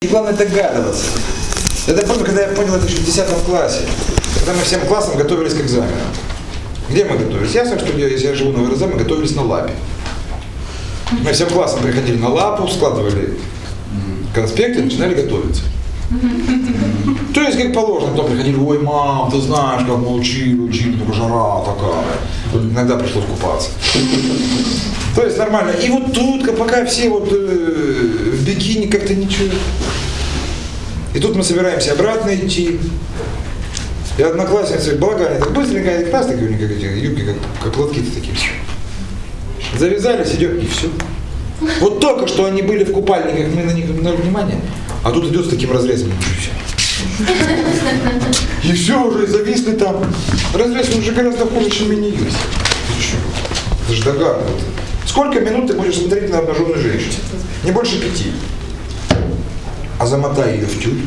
И главное догадываться. Это помню, когда я понял это еще в 10 классе, когда мы всем классом готовились к экзамену. Где мы готовились? Ясно, что я, если я живу на ВРЗ, мы готовились на лапе. Мы всем классом приходили на лапу, складывали конспекты начинали готовиться. То есть, как положено, потом приходили, ой, мам, ты знаешь, как мы учили, учили, только жара такая. Иногда пришлось купаться. То есть нормально. И вот тут, пока все вот э, в бикини как-то ничего. И тут мы собираемся обратно идти. И одноклассницы балагане так быстренько, они пластиковые, как эти юбки, как, как лотки-то такие. Завязались, идем, и все. Вот только что они были в купальниках, мы на них обратили внимание, а тут идет с таким разрезом. И все, уже зависли там. Разрез уже гораздо хуже, чем. Это же. Сколько минут ты будешь смотреть на обнаженную женщину? Не больше пяти. А замотай ее в тюль.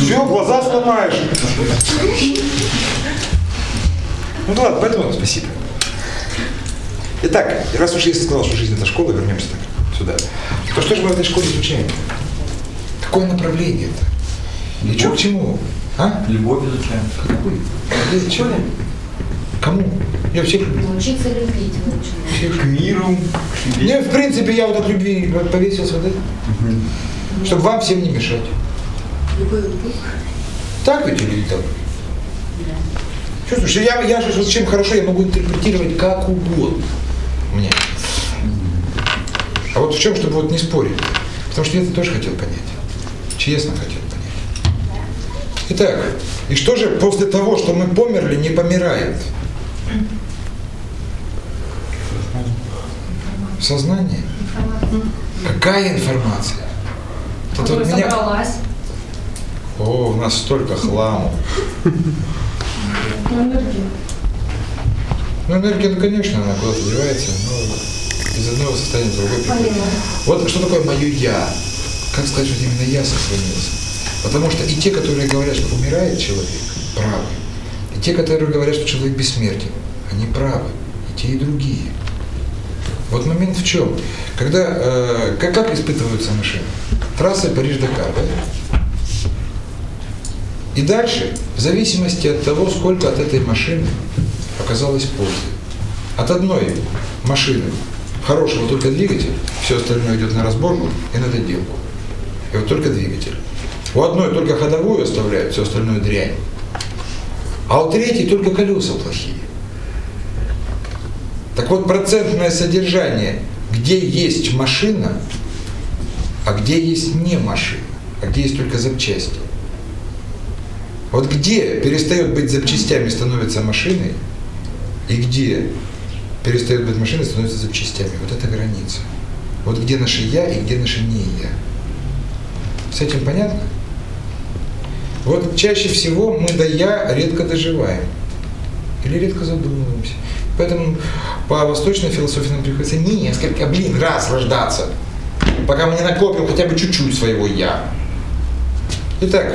Все, глаза сломаешь. Ну ладно, поэтому спасибо. Итак, раз уж я сказал, что жизнь это школа, вернемся так сюда. То что же мы в этой школе изучаем? Какое направление это? И что к чему? А? Любовь изучаем. Какую? Чего? Кому? Я всех люблю. Научиться любить лучше. Всех. К миру. Не, в принципе, я вот от любви повесился вот это. Чтобы вам всем не мешать. Любой любовь. Так ведь или не так? Чувствуешь, я, я же вот чем хорошо, я могу интерпретировать как угодно. Мне. А вот в чем, чтобы вот не спорить? Потому что я это тоже хотел понять. Честно хотел. Итак, и что же после того, что мы померли, не помирает? Сознание. Какая информация? Вот это вот Которая меня- собралась. О, у нас столько хламу. Ну, энергия. Ну, энергия, ну, конечно, она куда-то девается, но из одного состояния в другое приходит. Вот что такое мое «я»? Как сказать, что именно «я» сохранился? Потому что и те, которые говорят, что умирает человек, правы. И те, которые говорят, что человек бессмертен, они правы. И те, и другие. Вот момент в чем? Когда, э, как, как испытываются машины? Трасса Париж-Дакар, да? И дальше, в зависимости от того, сколько от этой машины оказалось пользы. От одной машины хорошего только двигатель, все остальное идет на разборку и на доделку. И вот только двигатель. У одной только ходовую оставляют, все остальное дрянь. А у третьей только колеса плохие. Так вот, процентное содержание, где есть машина, а где есть не машина, а где есть только запчасти. Вот где перестает быть запчастями, становится машиной, и где перестает быть машиной, становится запчастями. Вот это граница. Вот где наше «я» и где наше «не я». С этим понятно? Вот чаще всего мы до «я» редко доживаем. Или редко задумываемся. Поэтому по восточной философии нам приходится несколько, блин, раз рождаться, пока мы не накопим хотя бы чуть-чуть своего «я». Итак,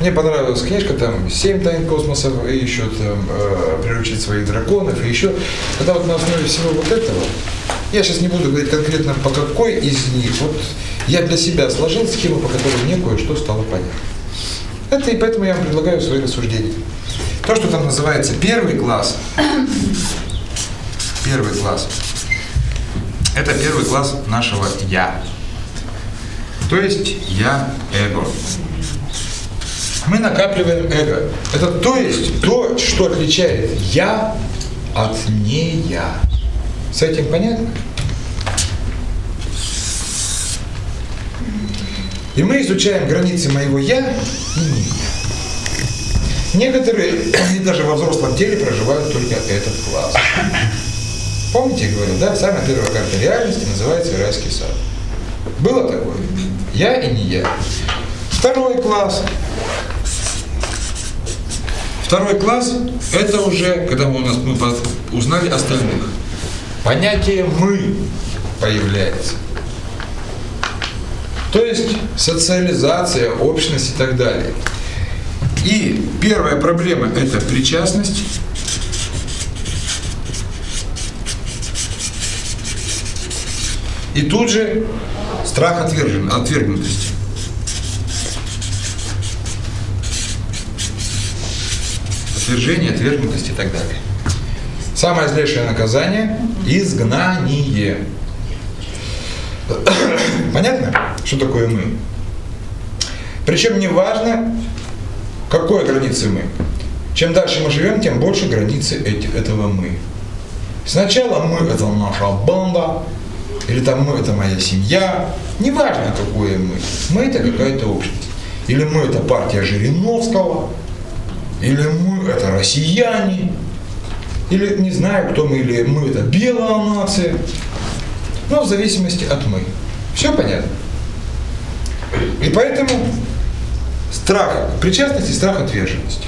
мне понравилась книжка, там «Семь тайн космоса», и еще там э, «Приручить своих драконов», и еще, когда вот на основе всего вот этого, я сейчас не буду говорить конкретно по какой из них, вот я для себя сложил схему, по которой мне кое-что стало понятно. Это и поэтому я вам предлагаю свои рассуждения. То, что там называется первый класс, первый класс, это первый класс нашего «я». То есть «я-эго». Мы накапливаем эго. Это то есть то, что отличает «я» от «не я». С этим понятно? И мы изучаем границы моего «я» и «не я». Некоторые, и даже во взрослом теле, проживают только этот класс. Помните, я говорил, да, самая первая карта реальности называется райский сад. Было такое? Я и не я. Второй класс. Второй класс – это уже, когда мы, у нас, мы узнали остальных. Понятие «мы» появляется. То есть социализация, общность и так далее. И первая проблема – это причастность. И тут же Страх отвержен, отвергнутости. Отвержение, отвергнутость и так далее. Самое злейшее наказание – изгнание. Понятно, что такое мы? Причем не важно, какой границы мы. Чем дальше мы живем, тем больше границы эти, этого мы. Сначала мы это наша банда, или там мы это моя семья, неважно какое мы. Мы это какая-то общность. Или мы это партия Жириновского, или мы это россияне, или не знаю, кто мы, или мы это белая нация. Ну, в зависимости от мы. Все понятно? И поэтому страх причастности, страх отверженности.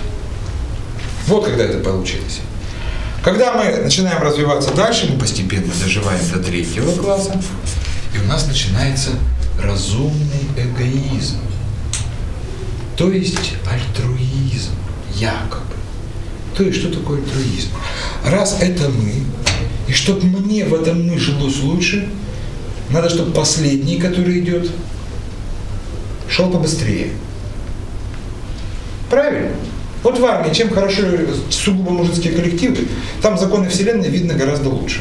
Вот когда это получилось. Когда мы начинаем развиваться дальше, мы постепенно доживаем до третьего класса, и у нас начинается разумный эгоизм. То есть альтруизм, якобы. То есть что такое альтруизм? Раз это мы, и чтобы мне в этом мы жилось лучше, надо, чтобы последний, который идет, шел побыстрее. Правильно? Вот в армии, чем хорошо сугубо мужицкие коллективы, там законы Вселенной видно гораздо лучше.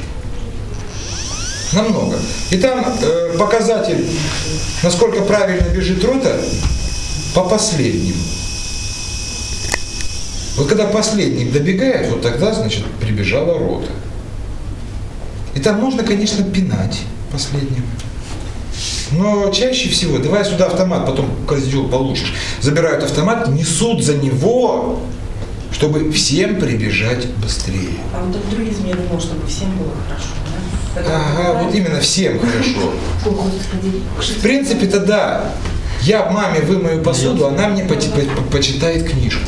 Намного. И там э, показатель, насколько правильно бежит рота, по последнему. Вот когда последний добегает, вот тогда, значит, прибежала рота. И там можно, конечно, пинать последнего. Но чаще всего, давай сюда автомат, потом козел получишь, забирают автомат, несут за него, чтобы всем прибежать быстрее. А вот альтруизм, я думал, чтобы всем было хорошо. Да? Ага, вот именно всем хорошо. В принципе-то да. Я маме вымою посуду, она мне почи- по- почитает книжку.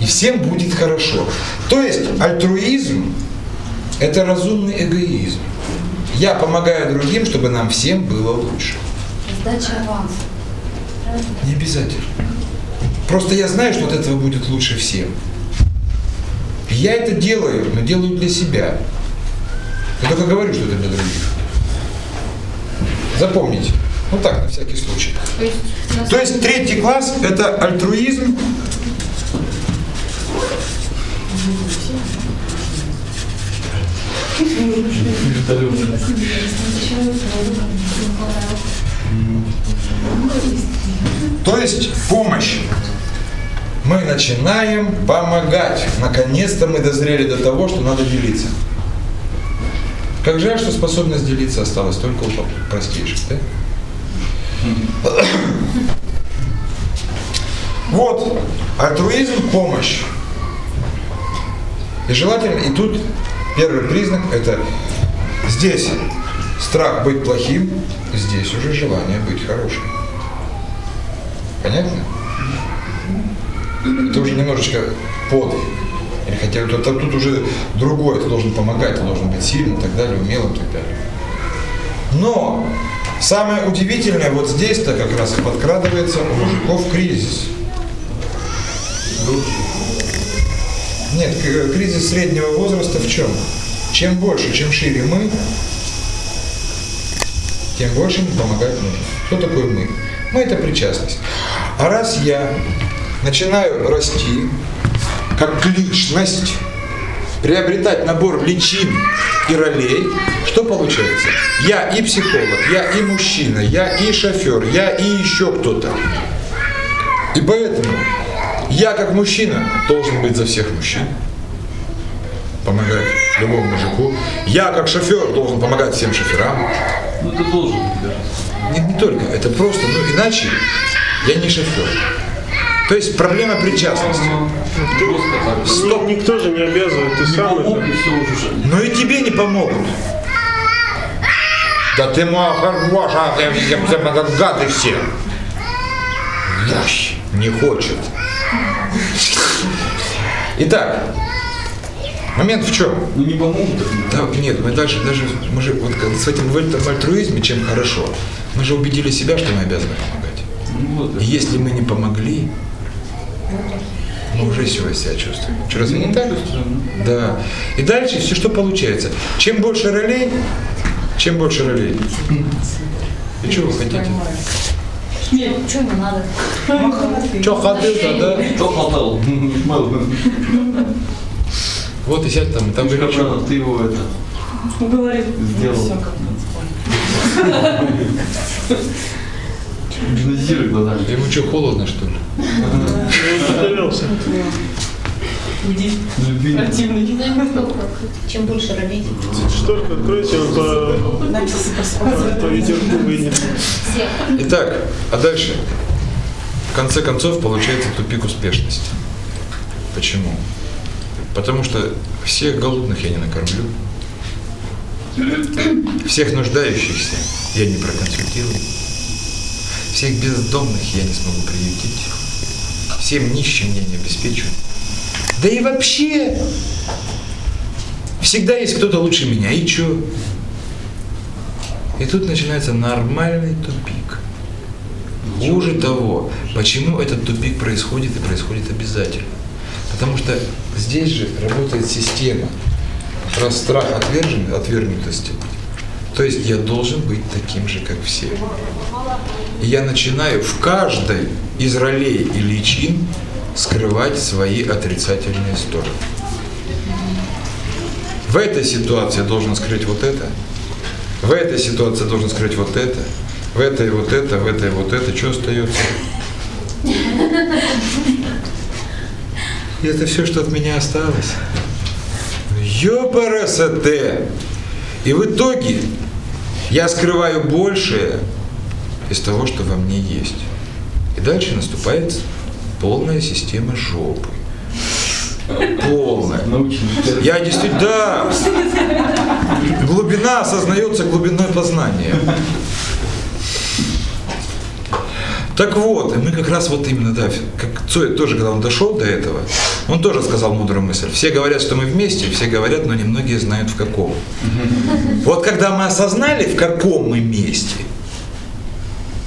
И всем будет хорошо. То есть альтруизм – это разумный эгоизм. Я помогаю другим, чтобы нам всем было лучше. Сдача аванса. Не обязательно. Просто я знаю, что от этого будет лучше всем. Я это делаю, но делаю для себя. Я только говорю, что это для других. Запомните. Ну так, на всякий случай. То есть, То есть третий класс – это альтруизм, то есть помощь. Мы начинаем помогать. Наконец-то мы дозрели до того, что надо делиться. Как жаль, что способность делиться осталась только у простейших, да? Вот, альтруизм – помощь. И желательно, и тут первый признак – это здесь страх быть плохим, здесь уже желание быть хорошим. Понятно? Это уже немножечко подвиг. Или хотя тут, тут уже другое, ты должен помогать, ты должен быть сильным и так далее, умелым и так далее. Но самое удивительное вот здесь-то как раз подкрадывается у мужиков кризис. Нет, кризис среднего возраста в чем? Чем больше, чем шире мы, тем больше им помогать нужно. Кто такой мы? Мы это причастность. А раз я начинаю расти как личность, приобретать набор личин и ролей, что получается? Я и психолог, я и мужчина, я и шофер, я и еще кто-то. И поэтому я как мужчина должен быть за всех мужчин, помогать любому мужику. Я как шофер должен помогать всем шоферам. Ну ты должен быть даже. Не, не только, это просто, ну иначе я не шофер. То есть проблема причастности. Стоп. Ни- Никто же не обязывает, ты Не сам помог, это. и все уже. Но и тебе не помогут. Да ты моя хорошая, ты всем всем это гады все. Ящ, не хочет. Итак, момент в чем? Ну не помогут, не Да, нет, мы дальше даже, мы же вот с этим в этом альтруизме, чем хорошо, мы же убедили себя, что мы обязаны помогать. Ну вот, И если мы не помогли, мы уже себя себя чувствуем. Что, разве не так? чувствуем, Да. И дальше все что получается. Чем больше ролей, чем больше ролей, И что вы хотите? Что ему надо? Что хотел-то, да? Кто хватал? Вот и сядь там, там Ты горячо. обратно, ты его это. Говорит, Сделал. все как. Гимназируй глазами. Ему что, холодно, что ли? Иди, противный. Чем больше робить. Шторку откройте, он по, Написи по ветерку выйдет. Всех. Итак, а дальше? В конце концов получается тупик успешности. Почему? Потому что всех голодных я не накормлю, всех нуждающихся я не проконсультирую, всех бездомных я не смогу приютить, всем нищим я не обеспечу. Да и вообще, всегда есть кто-то лучше меня, и чё? И тут начинается нормальный тупик. Хуже того, почему этот тупик происходит и происходит обязательно? Потому что здесь же работает система. Раз страх отвержен, отвергнутости, то есть я должен быть таким же, как все. И я начинаю в каждой из ролей и личин скрывать свои отрицательные стороны. В этой ситуации я должен скрыть вот это, в этой ситуации я должен скрыть вот это, в этой вот это, в этой вот это, что остается? И это все, что от меня осталось. Ёпарасоте! И в итоге я скрываю большее из того, что во мне есть. И дальше наступает полная система жопы. Полная. Я действительно, да, глубина осознается глубиной познания. Так вот, и мы как раз вот именно, да, как Цой тоже, когда он дошел до этого, он тоже сказал мудрую мысль. Все говорят, что мы вместе, все говорят, но немногие знают в каком. Вот когда мы осознали, в каком мы месте,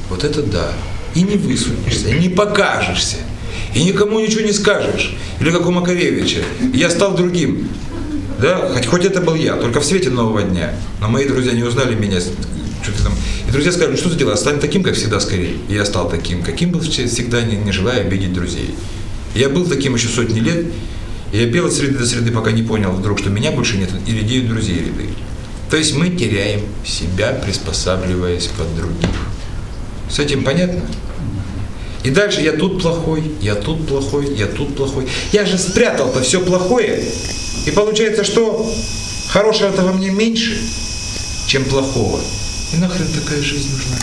вот это да. И не высунешься, и не покажешься, и никому ничего не скажешь. Или как у Маковевича. Я стал другим. Да, хоть, хоть это был я, только в свете нового дня. Но мои друзья не узнали меня. Что-то там. И друзья сказали, «Ну что ты делаешь, стань таким, как всегда, скорее. И я стал таким, каким был всегда, не, не желая обидеть друзей. Я был таким еще сотни лет, и я пел от среды до среды, пока не понял вдруг, что меня больше нет, и редеют друзей ряды. То есть мы теряем себя, приспосабливаясь под других. С этим понятно? И дальше я тут плохой, я тут плохой, я тут плохой. Я же спрятал-то все плохое. И получается, что хорошего-то во мне меньше, чем плохого. И нахрен такая жизнь нужна?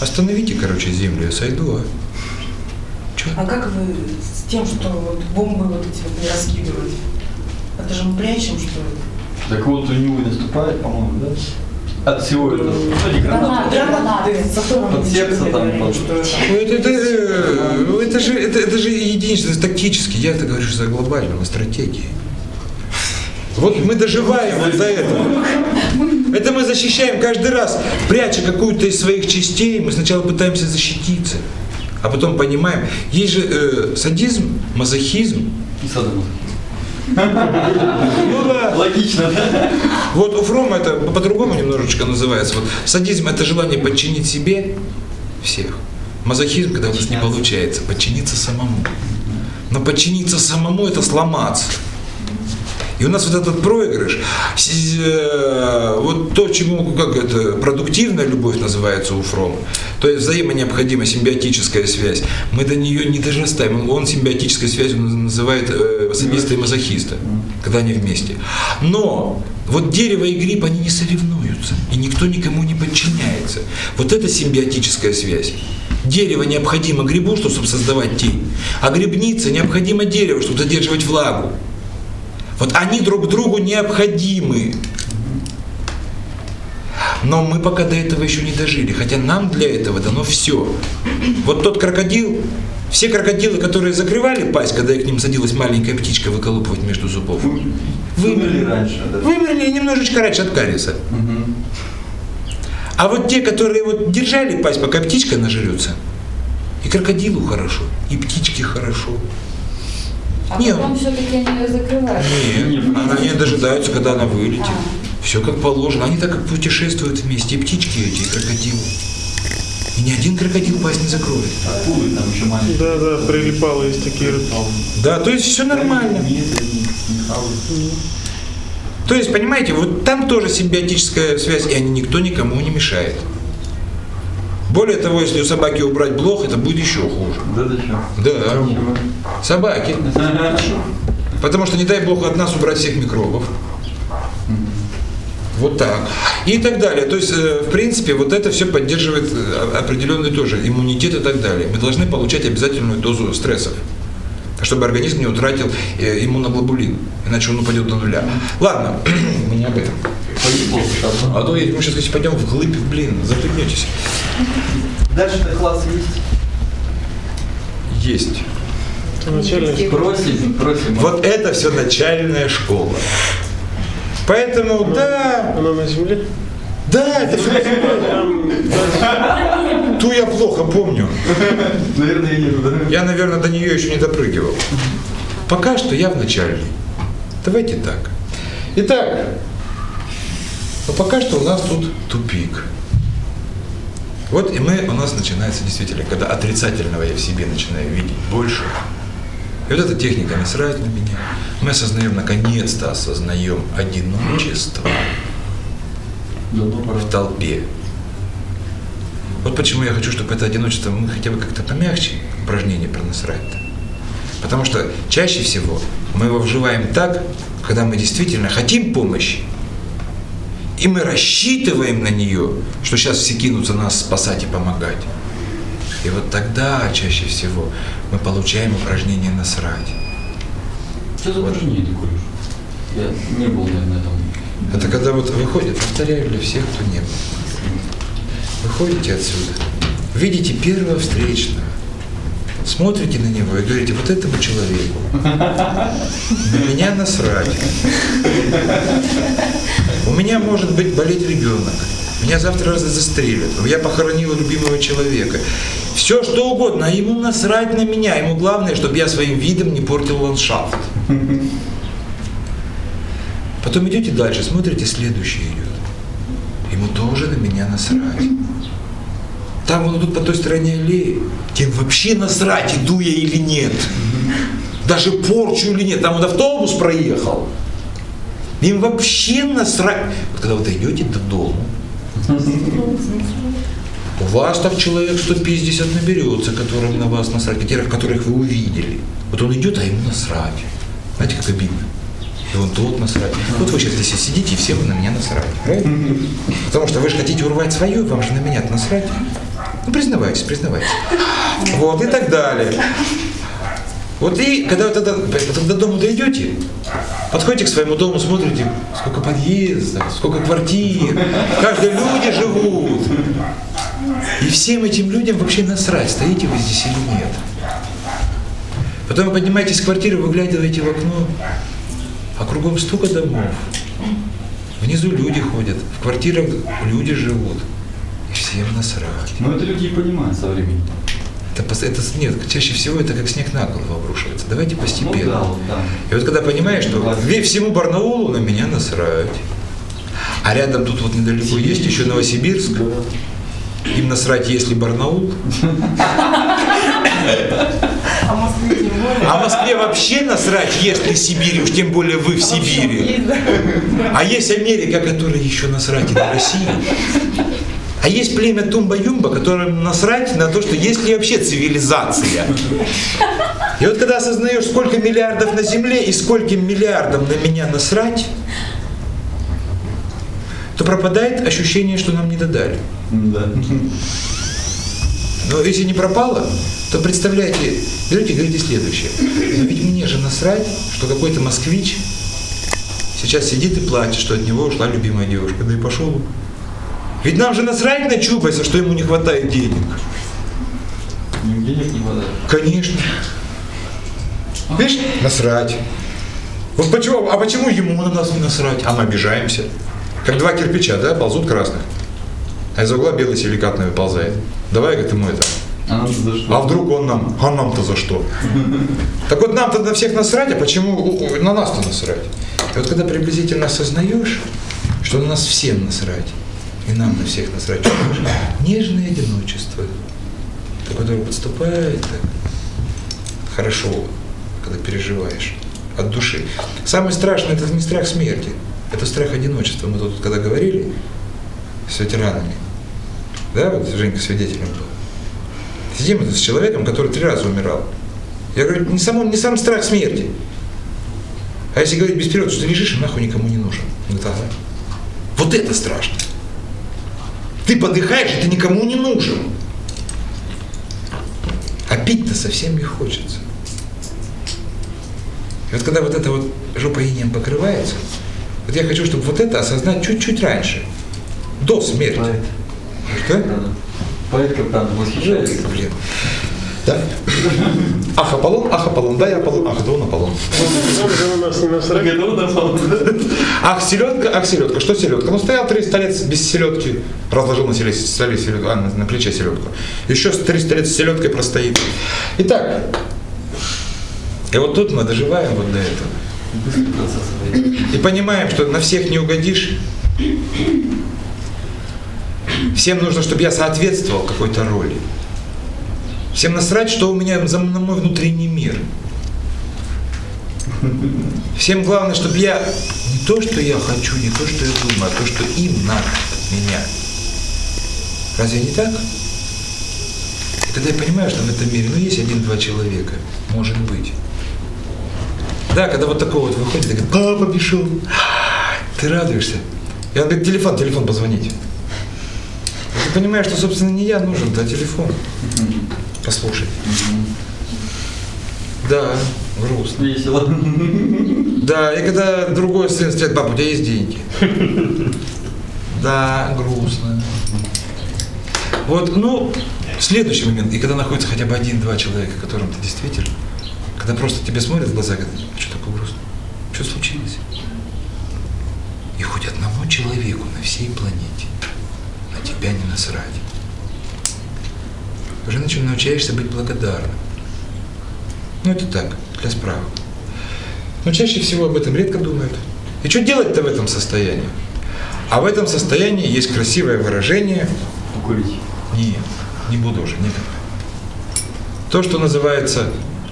Остановите, короче, землю, я сойду, а? Че? А как вы с тем, что вот бомбы вот эти вот не раскидывать? Это же мы прячем, что ли? Так вот у него наступает, по-моему, да? От всего этого. Ну, не гранаты. Гранаты, Под сердце там, под- это. Ну, это, это, ну, это же, это, это же единичное, это тактически. Я это говорю за глобальную о стратегии. Вот мы доживаем вот до этого. Это мы защищаем каждый раз, пряча какую-то из своих частей, мы сначала пытаемся защититься, а потом понимаем, есть же э, садизм, мазохизм. И садом. Ну да. Логично, да? Вот у Фрома это по-другому немножечко называется. Вот садизм это желание подчинить себе всех. Мазохизм, когда у нас не получается, подчиниться самому. Но подчиниться самому это сломаться. У нас вот этот проигрыш, э, вот то, чему, как это, продуктивная любовь называется у Фрома, то есть взаимонеобходимая симбиотическая связь, мы до нее не дорастаем. Он симбиотической связью называет э, садиста и мазохиста, когда они вместе. Но вот дерево и гриб, они не соревнуются, и никто никому не подчиняется. Вот это симбиотическая связь. Дерево необходимо грибу, чтобы создавать тень, а грибница необходимо дереву, чтобы задерживать влагу. Вот они друг другу необходимы. Но мы пока до этого еще не дожили, хотя нам для этого дано все. Вот тот крокодил, все крокодилы, которые закрывали пасть, когда к ним садилась маленькая птичка выколупывать между зубов, Вымерли раньше, да? вымерли немножечко раньше от кариеса. А вот те, которые вот держали пасть, пока птичка нажрется, и крокодилу хорошо, и птичке хорошо. А Не, потом все-таки они ее закрывают. Нет, она не дожидается, когда она вылетит. Все как положено. Они так как путешествуют вместе, и птички эти, и крокодилы. И ни один крокодил пасть не закроет. Акулы там еще маленькие. Да, да, прилипало есть такие рыбки. Да, то есть все нормально. Нет, они. То есть, понимаете, вот там тоже симбиотическая связь, и они никто никому не мешает. Более того, если у собаки убрать блох, это будет еще хуже. Да, да, что? Да, собаки. Потому что не дай бог от нас убрать всех микробов. Вот так. И так далее. То есть, э, в принципе, вот это все поддерживает э, определенный тоже иммунитет и так далее. Мы должны получать обязательную дозу стрессов, чтобы организм не утратил э, иммуноглобулин, иначе он упадет до нуля. Ладно, мы не об этом. А то мы сейчас если пойдем вглубь, блин, запрыгнетесь. Дальше-то класс есть. Есть. Начальная школа. Просим, просим. Вот это все начальная школа. Поэтому, да, Она на земле. да, это все Там дальше. Ту я плохо помню. Наверное, я да? Я, наверное, до нее еще не допрыгивал. Пока что я в начале. Давайте так. Итак, но пока что у нас тут тупик. Вот и мы, у нас начинается действительно, когда отрицательного я в себе начинаю видеть больше. И вот эта техника насрать на меня. Мы осознаем, наконец-то осознаем одиночество в толпе. Вот почему я хочу, чтобы это одиночество мы хотя бы как-то помягче упражнение про насрать-то. Потому что чаще всего мы его вживаем так, когда мы действительно хотим помощи, и мы рассчитываем на нее, что сейчас все кинутся нас спасать и помогать. И вот тогда чаще всего мы получаем упражнение насрать. Что за упражнение такое? Я не был, наверное, там. Это когда вот выходит, повторяю для всех, кто не был. Выходите отсюда, видите первого встречного, смотрите на него и говорите, вот этому человеку на меня насрать. У меня может быть болеть ребенок. Меня завтра застрелят. Я похоронила любимого человека. Все что угодно, а ему насрать на меня. Ему главное, чтобы я своим видом не портил ландшафт. Потом идете дальше, смотрите, следующий идет. Ему тоже на меня насрать. Там он идут по той стороне аллеи, тем вообще насрать, иду я или нет. Даже порчу или нет. Там вот автобус проехал. Им вообще насрать. Вот когда вы дойдете до дома, у вас там человек 150 наберется, которым на вас насрать, которых, которых вы увидели. Вот он идет, а ему насрать. Знаете, как обидно. И он тот насрать. Вот вы сейчас здесь сидите, и все вы на меня насрать. Потому что вы же хотите урвать свое, вам же на меня насрать. Ну, признавайтесь, признавайтесь. Вот, и так далее. Вот и когда вы тогда, до дома дойдете, подходите к своему дому, смотрите, сколько подъездов, сколько квартир, в каждой люди живут. И всем этим людям вообще насрать, стоите вы здесь или нет. Потом вы поднимаетесь с квартиры, выглядываете в окно, а кругом столько домов. Внизу люди ходят, в квартирах люди живут. И всем насрать. Но это люди и понимают со временем. Это, это, нет, чаще всего это как снег на голову обрушивается. Давайте Ну постепенно. да, вот да. И вот когда понимаешь, что всему Барнаулу на меня насрать. А рядом тут вот недалеко есть еще Новосибирск. Им насрать, если Барнаул. А Москве тем более. А Москве вообще насрать, если Сибирь, уж тем более вы в Сибири. Да. А есть Америка, которая еще насрать и на Россию. А есть племя Тумба-Юмба, которым насрать на то, что есть ли вообще цивилизация. И вот когда осознаешь, сколько миллиардов на Земле и скольким миллиардам на меня насрать, то пропадает ощущение, что нам не додали. Да. Но если не пропало, то представляете, берете и говорите следующее. Но ведь мне же насрать, что какой-то москвич сейчас сидит и плачет, что от него ушла любимая девушка. Да и пошел. он. Ведь нам же насрать на Чубайса, что ему не хватает денег. Денег не хватает. Конечно. Видишь, насрать. Вот почему, а почему ему на нас не насрать? А мы обижаемся. Как два кирпича, да, ползут красных. А из угла белый силикатный выползает. Давай, говорит, ему это. А нам за что? А вдруг он нам? А нам-то за что? Так вот нам-то на всех насрать, а почему на нас-то насрать? И вот когда приблизительно осознаешь, что на нас всем насрать. И нам на всех насрать. Нежное одиночество, которое подступает так хорошо, когда переживаешь от души. Самое страшное это не страх смерти, это страх одиночества. Мы тут когда говорили с ветеранами, да, вот Женька свидетелем был. Сидим с человеком, который три раза умирал. Я говорю, не, само, не сам страх смерти. А если говорить без периода, что ты лежишь и нахуй никому не нужен. Вот это страшно. Ты подыхаешь, и ты никому не нужен. А пить-то совсем не хочется. И вот когда вот это вот жопа инеем покрывается, вот я хочу, чтобы вот это осознать чуть-чуть раньше, до смерти. Поэт. Что? Поэт капитан восхищается. Блин. Да? Ах, Аполлон, ах, Аполлон, да, я Аполлон, ах, да он Аполлон. Ах, селедка, ах, селедка. Что селедка? Ну, стоял 300 лет без селедки, разложил на столе, столе селедку, а, на, на плече селедку. Еще 300 лет с селедкой простоит. Итак, и вот тут мы доживаем вот до этого. И понимаем, что на всех не угодишь. Всем нужно, чтобы я соответствовал какой-то роли. Всем насрать, что у меня за мой внутренний мир. Всем главное, чтобы я не то, что я хочу, не то, что я думаю, а то, что им надо от меня. Разве не так? И тогда я понимаю, что в этом мире, ну, есть один-два человека, может быть. Да, когда вот такой вот выходит, и говорит, папа пришел, ты радуешься. И он говорит, телефон, телефон, позвоните. И ты понимаешь, что, собственно, не я нужен, а телефон. Послушай. Да, грустно. Весело. Да, и когда другой сын сказать, папа, у тебя есть деньги. Да, грустно. Вот, ну, следующий момент, и когда находится хотя бы один-два человека, которым ты действительно, когда просто тебе смотрят в глаза, говорят, «А что такое грустно? Что случилось? И хоть одному человеку на всей планете на тебя не насрать. Уже научаешься быть благодарным. Ну, это так, для справок. Но чаще всего об этом редко думают. И что делать-то в этом состоянии? А в этом состоянии есть красивое выражение Покурить. нет, не буду уже, давай. То, что называется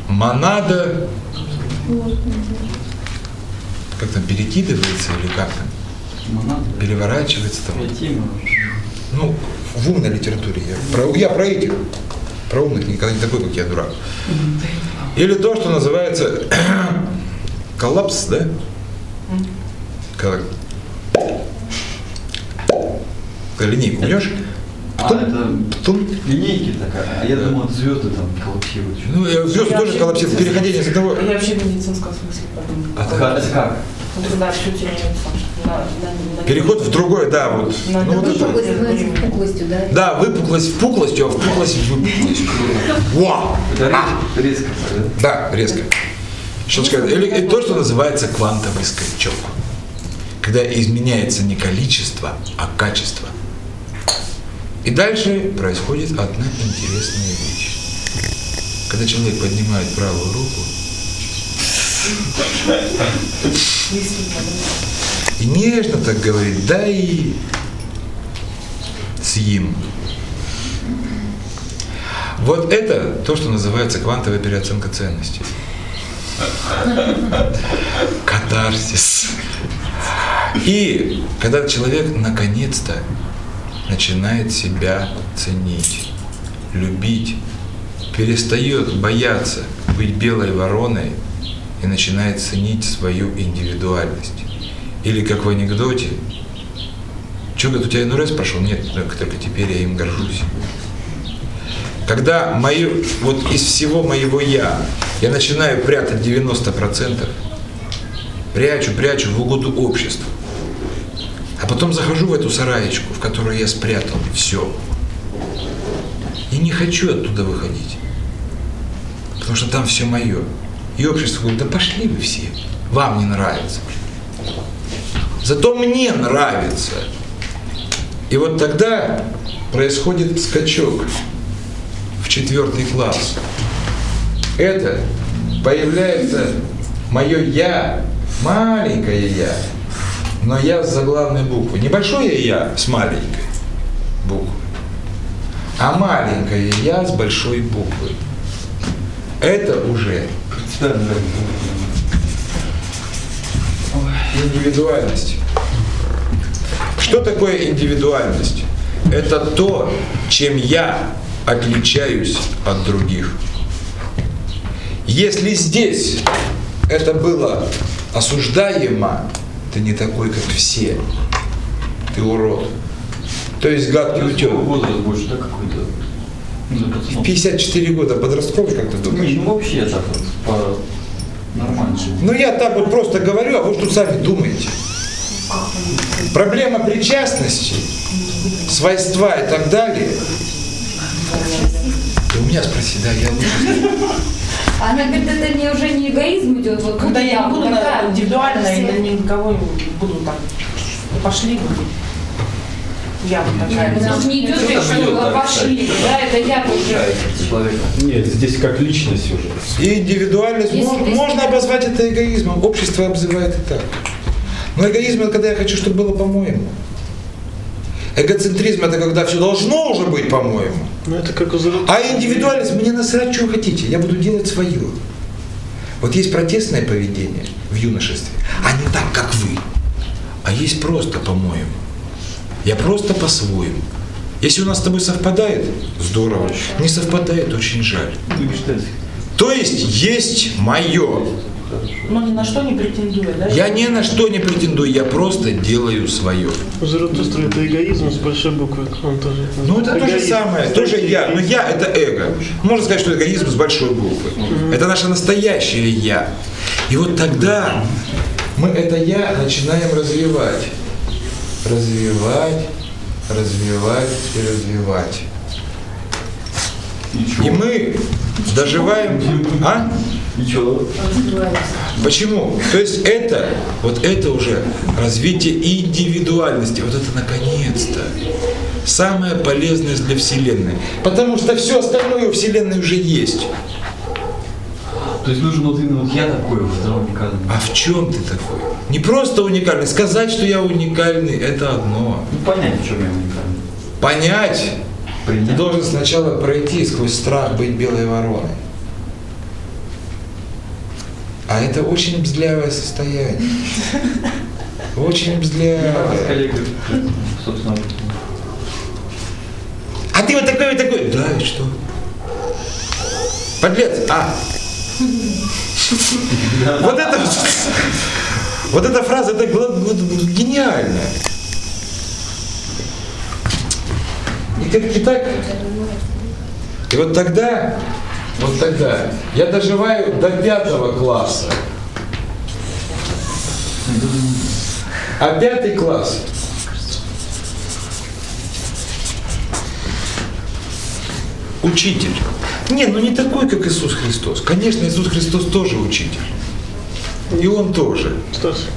монада, как там, перекидывается или как там, Монада. переворачивается там. Ну, в умной литературе. Я про, я про этих, про умных, никогда не такой, как я, дурак. Или то, что называется коллапс, да? Когда, когда линейку мнешь, А, потом, это потом линейки такая. А я думал, это звезды там коллапсируют. ну, я звезд Я тоже коллапсирует, переходение с одного... Я вообще в медицинском смысле подумала. А, Как? Это как? Ну. На, на, на, Переход в другое, да, вот. На- Ну, вот это. Выпуклость становится впуклостью, да? Да, выпуклость в пуклостью, а в пуклость в выпуклость. Вау! Это А! рез- резко, да? Да, резко. Щелчка. Или и то, что называется квантовый скачок. Когда изменяется не количество, а качество. И дальше происходит одна интересная вещь. Когда человек поднимает правую руку и нежно так говорит, да и съем. Вот это то, что называется квантовая переоценка ценностей. Катарсис. И когда человек наконец-то начинает себя ценить, любить, перестает бояться быть белой вороной и начинает ценить свою индивидуальность. Или как в анекдоте, что, у тебя иной раз прошел? Нет, только, только теперь я им горжусь. Когда мое, вот из всего моего я, я начинаю прятать 90%, прячу, прячу в угоду обществу. А потом захожу в эту сараечку, в которую я спрятал все. И не хочу оттуда выходить. Потому что там все мое. И общество говорит, да пошли вы все. Вам не нравится. Зато мне нравится. И вот тогда происходит скачок в четвертый класс. Это появляется мое я, маленькое я, но я с заглавной буквы. Небольшое я с маленькой буквы, а маленькое я с большой буквы. Это уже Индивидуальность. Что такое индивидуальность? Это то, чем я отличаюсь от других. Если здесь это было осуждаемо, ты не такой, как все. Ты урод. То есть гадкий утек. Возраст больше, да, какой-то? Ну, за пацанов. 54 года подростковый, как ты думаешь? Не, ну вообще так вот. Ну я так вот просто говорю, а вы что тут сами думаете. Проблема причастности, свойства и так далее. Ты у меня спроси, да, я лучше. Она говорит, это не, уже не эгоизм идет, вот Когда я вот буду такая индивидуально, и на никого не буду так. Ну, Пошли. Я вот такая. Не идет речь, что да, пошли, да, это я уже. Человека. Нет, здесь как личность уже. И индивидуальность Если мо- ты- можно обозвать это эгоизмом. Общество обзывает и так. Но эгоизм это когда я хочу, чтобы было по-моему. Эгоцентризм это когда все должно уже быть по-моему. Ну это как А индивидуальность, мне насрать, что хотите, я буду делать свое. Вот есть протестное поведение в юношестве, а не так, как вы. А есть просто, по-моему. Я просто по-своему. Если у нас с тобой совпадает, здорово. Не совпадает, очень жаль. То есть есть мое. Но ни на что не претендует, да? Я ни на что не претендую, я просто делаю свое. Заратустра это эгоизм с большой буквы. Он тоже. Ну это то же самое, тоже я. Но я это эго. Можно сказать, что эгоизм с большой буквы. Это наше настоящее я. И вот тогда мы это я начинаем развивать. Развивать, развивать и развивать. Ничего. И мы доживаем... А? Ничего. Почему? То есть это, вот это уже развитие индивидуальности. Вот это наконец-то самое полезное для Вселенной. Потому что все остальное у Вселенной уже есть. То есть нужен вот именно вот я такой вот, уникальный. А в чем ты такой? Не просто уникальный. Сказать, что я уникальный, это одно. Ну понять, в чем я уникальный. Понять, ты Принять. должен сначала пройти сквозь страх быть белой вороной. А это очень бздлявое состояние. Очень коллегой, собственно, А ты вот такой, вот такой. Да, и что? Подлец. А. Вот это, вот эта фраза, это гениальная. И как и так, и вот тогда, вот тогда, я доживаю до пятого класса. А пятый класс учитель. Не, ну не такой, как Иисус Христос. Конечно, Иисус Христос тоже учитель. И он тоже. Старший.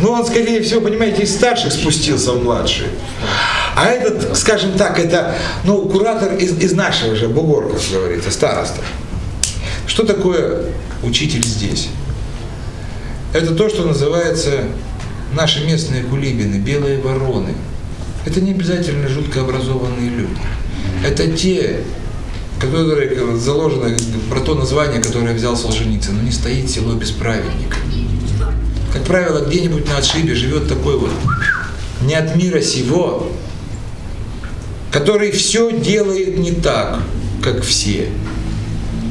Но он, скорее всего, понимаете, из старших спустился в младшие. А этот, скажем так, это, ну, куратор из, из нашего же бугорка, как говорится, староста. Что такое учитель здесь? Это то, что называется наши местные кулибины, белые вороны. Это не обязательно жутко образованные люди. Это те, которые как заложено про то название, которое взял Солженицын, но не стоит село без праведника. Как правило, где-нибудь на отшибе живет такой вот не от мира сего, который все делает не так, как все.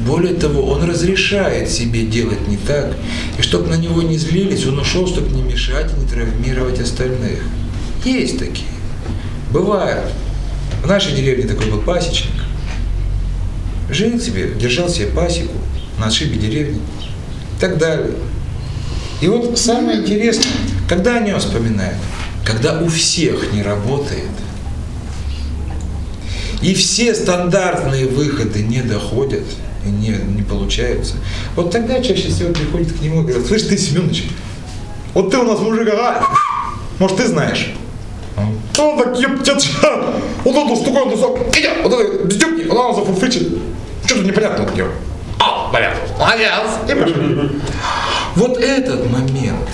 Более того, он разрешает себе делать не так, и чтобы на него не злились, он ушел, чтобы не мешать и не травмировать остальных. Есть такие. Бывают. В нашей деревне такой был пасечник. Жил себе, держал себе пасеку на отшибе деревни и так далее. И вот самое интересное, когда о нем вспоминают, когда у всех не работает, и все стандартные выходы не доходят, и не, не получаются, вот тогда чаще всего приходят к нему и говорят, слышь ты, Семенович, вот ты у нас мужик, ага, может ты знаешь? Он, «Да, так ептец, вот эту штуку, он так, иди, вот это, бздюкни, она нас зафуфричит, что-то непонятно от него. А, понятно, молодец, и пошли. Вот этот момент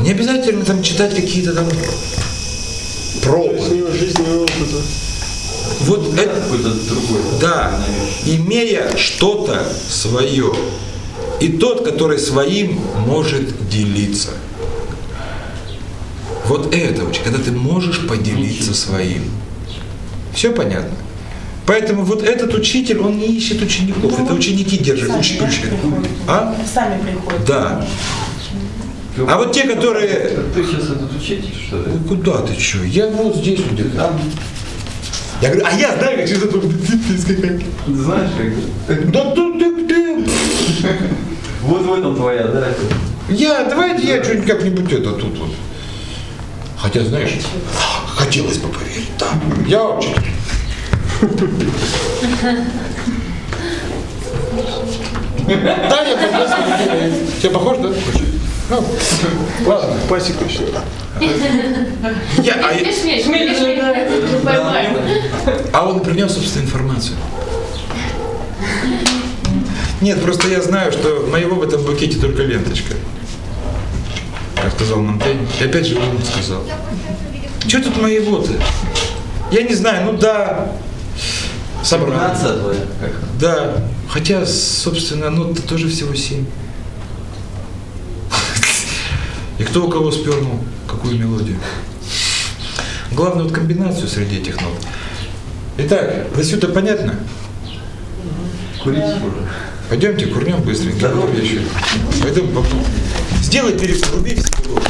Не обязательно там читать какие-то там То есть у пробы. него жизненный опыт. да. Вот это, Какой-то другой. да, имея что-то свое. И тот, который своим может делиться. Вот это очень, когда ты можешь поделиться своим. Все понятно? Поэтому вот этот учитель, он не ищет учеников. Это ученики держат, Сами, учат. приходят. А? Сами приходят. Да. А вот те, которые... Ты сейчас этот учитель, что ли? Ну, Куда ты что? Я вот здесь вот где-то. Я говорю, а я знаю, как это скакать. знаешь, как... Да тут ты, ты. Вот в этом твоя, да? Я, давайте я что-нибудь как-нибудь это тут вот. Хотя, знаешь, хотелось бы поверить, да. Я очень. Да, я похож. Тебе похож, да? Ну, ладно. Пасеку еще. Я, а, я- а он принес, собственно, информацию. Нет, просто я знаю, что моего в этом букете только ленточка. Как сказал Монтень. И опять же он сказал. Что тут моего-то? Я не знаю, ну да. Нация твоя. Как? Да. Хотя, собственно, ну это тоже всего семь. И кто у кого спернул какую мелодию. Главное вот комбинацию среди этих нот. Итак, до сюда понятно? Курить уже. Пойдемте, курнем быстренько. Здорово. Еще. Пойдем, поп- Сделай перекур, убей всего.